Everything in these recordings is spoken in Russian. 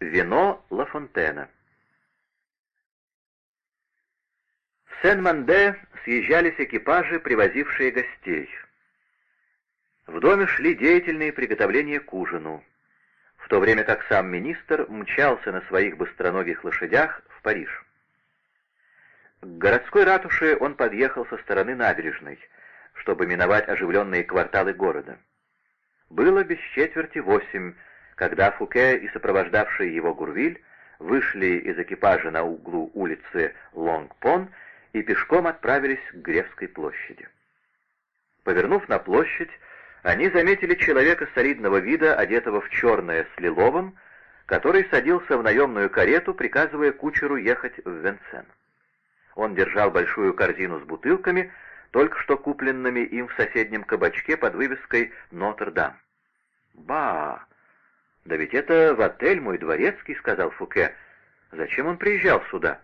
Вино Ла Фонтена В Сен-Манде съезжались экипажи, привозившие гостей. В доме шли деятельные приготовления к ужину, в то время как сам министр мчался на своих быстроногих лошадях в Париж. К городской ратуше он подъехал со стороны набережной, чтобы миновать оживленные кварталы города. Было без четверти восемь, когда Фуке и сопровождавший его Гурвиль вышли из экипажа на углу улицы Лонгпон и пешком отправились к Гревской площади. Повернув на площадь, они заметили человека солидного вида, одетого в черное с лиловым, который садился в наемную карету, приказывая кучеру ехать в Венсен. Он держал большую корзину с бутылками, только что купленными им в соседнем кабачке под вывеской «Нотр-Дам». «Ба! Да ведь это в отель мой дворецкий», — сказал Фуке. «Зачем он приезжал сюда?»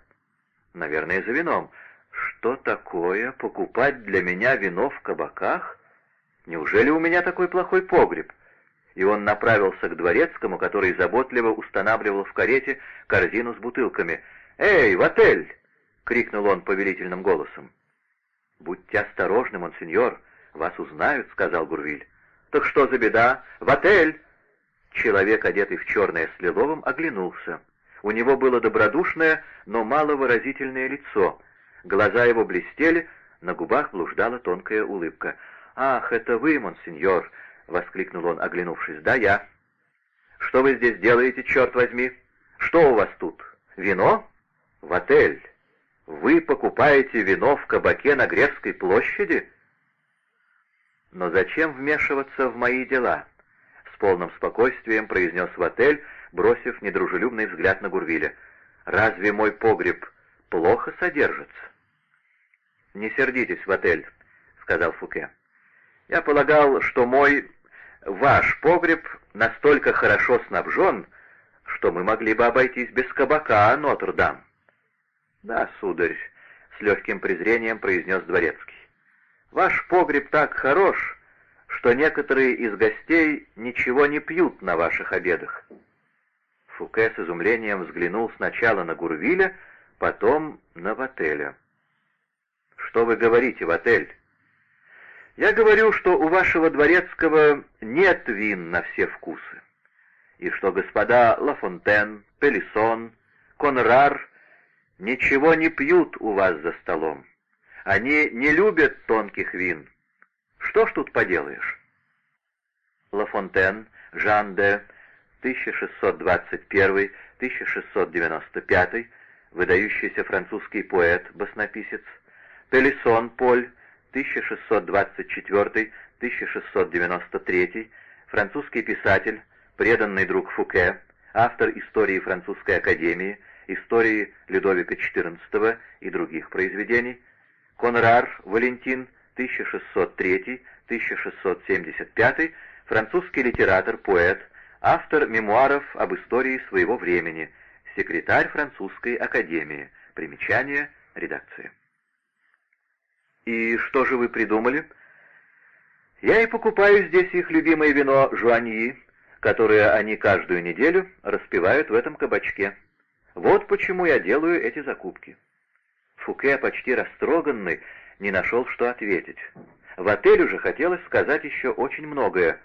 «Наверное, за вином. Что такое покупать для меня вино в кабаках? Неужели у меня такой плохой погреб?» И он направился к дворецкому, который заботливо устанавливал в карете корзину с бутылками. «Эй, в отель!» — крикнул он повелительным голосом. «Будьте осторожны, монсеньор, вас узнают», — сказал Гурвиль. «Так что за беда? В отель!» Человек, одетый в черное с лиловым, оглянулся. У него было добродушное, но маловыразительное лицо. Глаза его блестели, на губах блуждала тонкая улыбка. «Ах, это вы, монсеньор!» — воскликнул он, оглянувшись. «Да, я». «Что вы здесь делаете, черт возьми? Что у вас тут? Вино? В отель. Вы покупаете вино в кабаке на Гревской площади?» «Но зачем вмешиваться в мои дела?» — полным спокойствием произнес в отель, бросив недружелюбный взгляд на Гурвиля. «Разве мой погреб плохо содержится?» «Не сердитесь в отель», — сказал Фуке. «Я полагал, что мой, ваш погреб настолько хорошо снабжен, что мы могли бы обойтись без кабака Нотр-Дам». «Да, сударь», — с легким презрением произнес Дворецкий. «Ваш погреб так хорош, что некоторые из гостей ничего не пьют на ваших обедах». Фуке с изумлением взглянул сначала на Гурвиля, потом на Вателя. «Что вы говорите, Ватель?» «Я говорю, что у вашего дворецкого нет вин на все вкусы, и что господа Лафонтен, Пелисон, Конрар ничего не пьют у вас за столом. Они не любят тонких вин. Что ж тут поделаешь? Лафонтен, Жан де, 1621-1695, выдающийся французский поэт, баснописец, Пелисон Поль, 1624-1693, французский писатель, преданный друг Фуке, автор истории французской академии, истории Людовика XIV и других произведений, Конрар Валентин, 1603-1675, французский литератор, поэт, автор мемуаров об истории своего времени, секретарь французской академии. Примечание редакции. «И что же вы придумали?» «Я и покупаю здесь их любимое вино Жуаньи, которое они каждую неделю распивают в этом кабачке. Вот почему я делаю эти закупки». Фуке, почти растроганный, не нашел, что ответить. В отель уже хотелось сказать еще очень многое.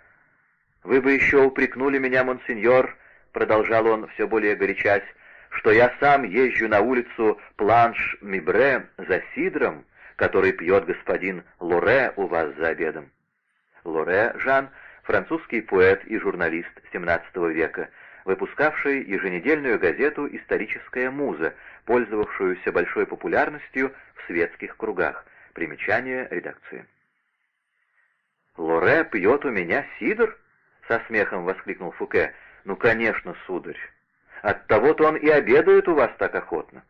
«Вы бы еще упрекнули меня, монсеньор», — продолжал он, все более горячась, «что я сам езжу на улицу Планш-Мибре за сидром, который пьет господин Лоре у вас за обедом». Лоре Жан — французский поэт и журналист XVII века, выпускавший еженедельную газету «Историческая муза», пользовавшуюся большой популярностью в светских кругах. Примечание редакции. «Лоре пьет у меня сидр?» — со смехом воскликнул Фуке. «Ну, конечно, сударь. Оттого-то он и обедает у вас так охотно».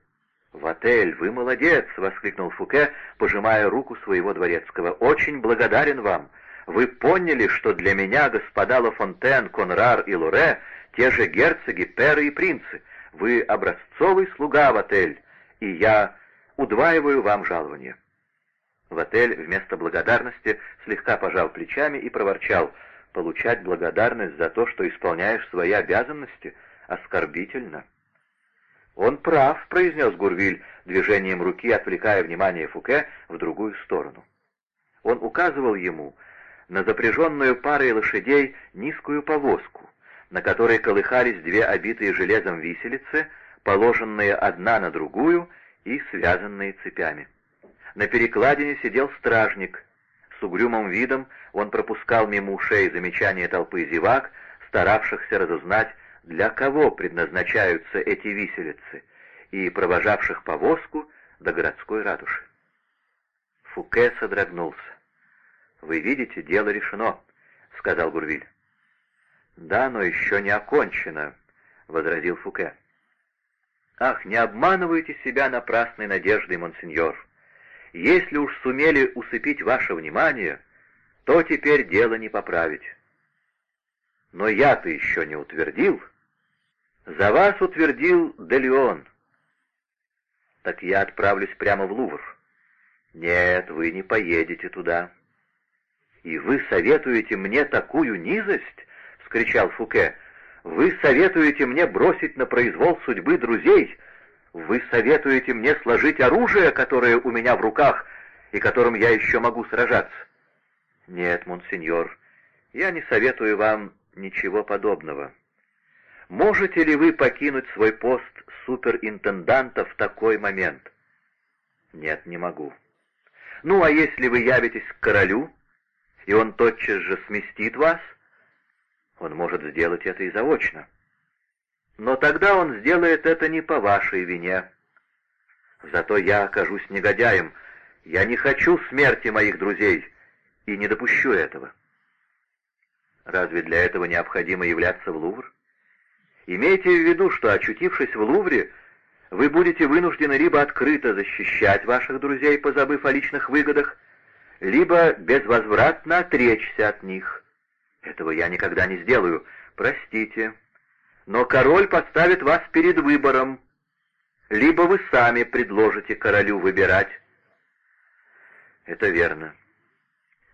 «В отель, вы молодец!» — воскликнул Фуке, пожимая руку своего дворецкого. «Очень благодарен вам. Вы поняли, что для меня господа Ла Фонтен, Конрар и Лоре — те же герцоги, перы и принцы. Вы образцовый слуга в отель, и я удваиваю вам жалование». В отель вместо благодарности слегка пожал плечами и проворчал «Получать благодарность за то, что исполняешь свои обязанности? оскорбительно». «Он прав», — произнес Гурвиль, движением руки отвлекая внимание Фуке в другую сторону. Он указывал ему на запряженную парой лошадей низкую повозку, на которой колыхались две обитые железом виселицы, положенные одна на другую и связанные цепями. На перекладине сидел стражник. С угрюмым видом он пропускал мимо ушей замечания толпы зевак, старавшихся разузнать, для кого предназначаются эти виселицы, и провожавших повозку до городской ратуши. Фуке содрогнулся. «Вы видите, дело решено», — сказал Гурвиль. «Да, но еще не окончено», — возразил Фуке. «Ах, не обманывайте себя напрасной надеждой, монсеньор. Если уж сумели усыпить ваше внимание, то теперь дело не поправить. Но я-то еще не утвердил. За вас утвердил Делеон. Так я отправлюсь прямо в Лувр. Нет, вы не поедете туда. И вы советуете мне такую низость? — вскричал Фуке. Вы советуете мне бросить на произвол судьбы друзей? Вы советуете мне сложить оружие, которое у меня в руках и которым я еще могу сражаться? Нет, монсеньор, я не советую вам ничего подобного. Можете ли вы покинуть свой пост суперинтенданта в такой момент? Нет, не могу. Ну, а если вы явитесь к королю, и он тотчас же сместит вас, он может сделать это и заочно. Но тогда он сделает это не по вашей вине. Зато я окажусь негодяем. Я не хочу смерти моих друзей и не допущу этого. Разве для этого необходимо являться в Лувр? Имейте в виду, что, очутившись в Лувре, вы будете вынуждены либо открыто защищать ваших друзей, позабыв о личных выгодах, либо безвозвратно отречься от них. Этого я никогда не сделаю, простите. Но король поставит вас перед выбором. Либо вы сами предложите королю выбирать. Это верно.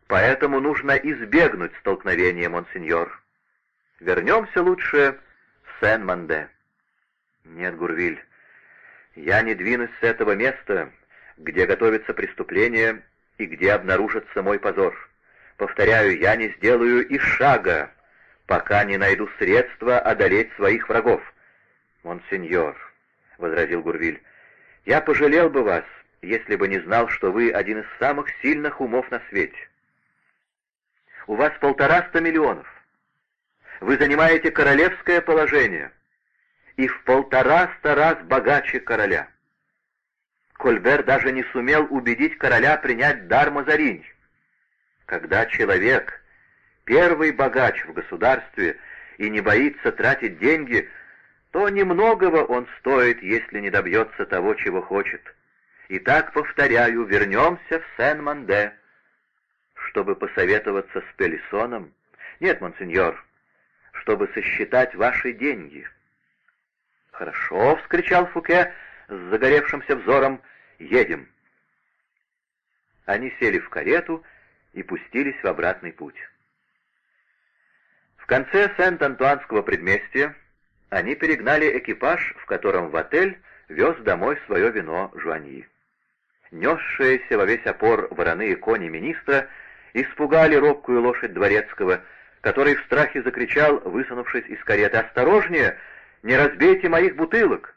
Поэтому нужно избегнуть столкновения, монсеньор. Вернемся лучше в Сен-Манде. Нет, Гурвиль, я не двинусь с этого места, где готовится преступление и где обнаружится мой позор. Повторяю, я не сделаю и шага, пока не найду средства одолеть своих врагов. «Монсеньор», — возразил Гурвиль, — «я пожалел бы вас, если бы не знал, что вы один из самых сильных умов на свете. У вас полтораста миллионов. Вы занимаете королевское положение и в полтораста раз богаче короля. Кольбер даже не сумел убедить короля принять дар Мазаринь. Когда человек, первый богач в государстве, и не боится тратить деньги, то немногого он стоит, если не добьется того, чего хочет. Итак, повторяю, вернемся в Сен-Манде чтобы посоветоваться с Пелисоном? Нет, монсеньор, чтобы сосчитать ваши деньги. Хорошо, — вскричал Фуке с загоревшимся взором, — едем. Они сели в карету и пустились в обратный путь. В конце Сент-Антуанского предместья они перегнали экипаж, в котором в отель вез домой свое вино Жуаньи. Несшиеся во весь опор вороные кони министра — испугали робкую лошадь дворецкого, который в страхе закричал, высунувшись из кареты, «Осторожнее! Не разбейте моих бутылок!»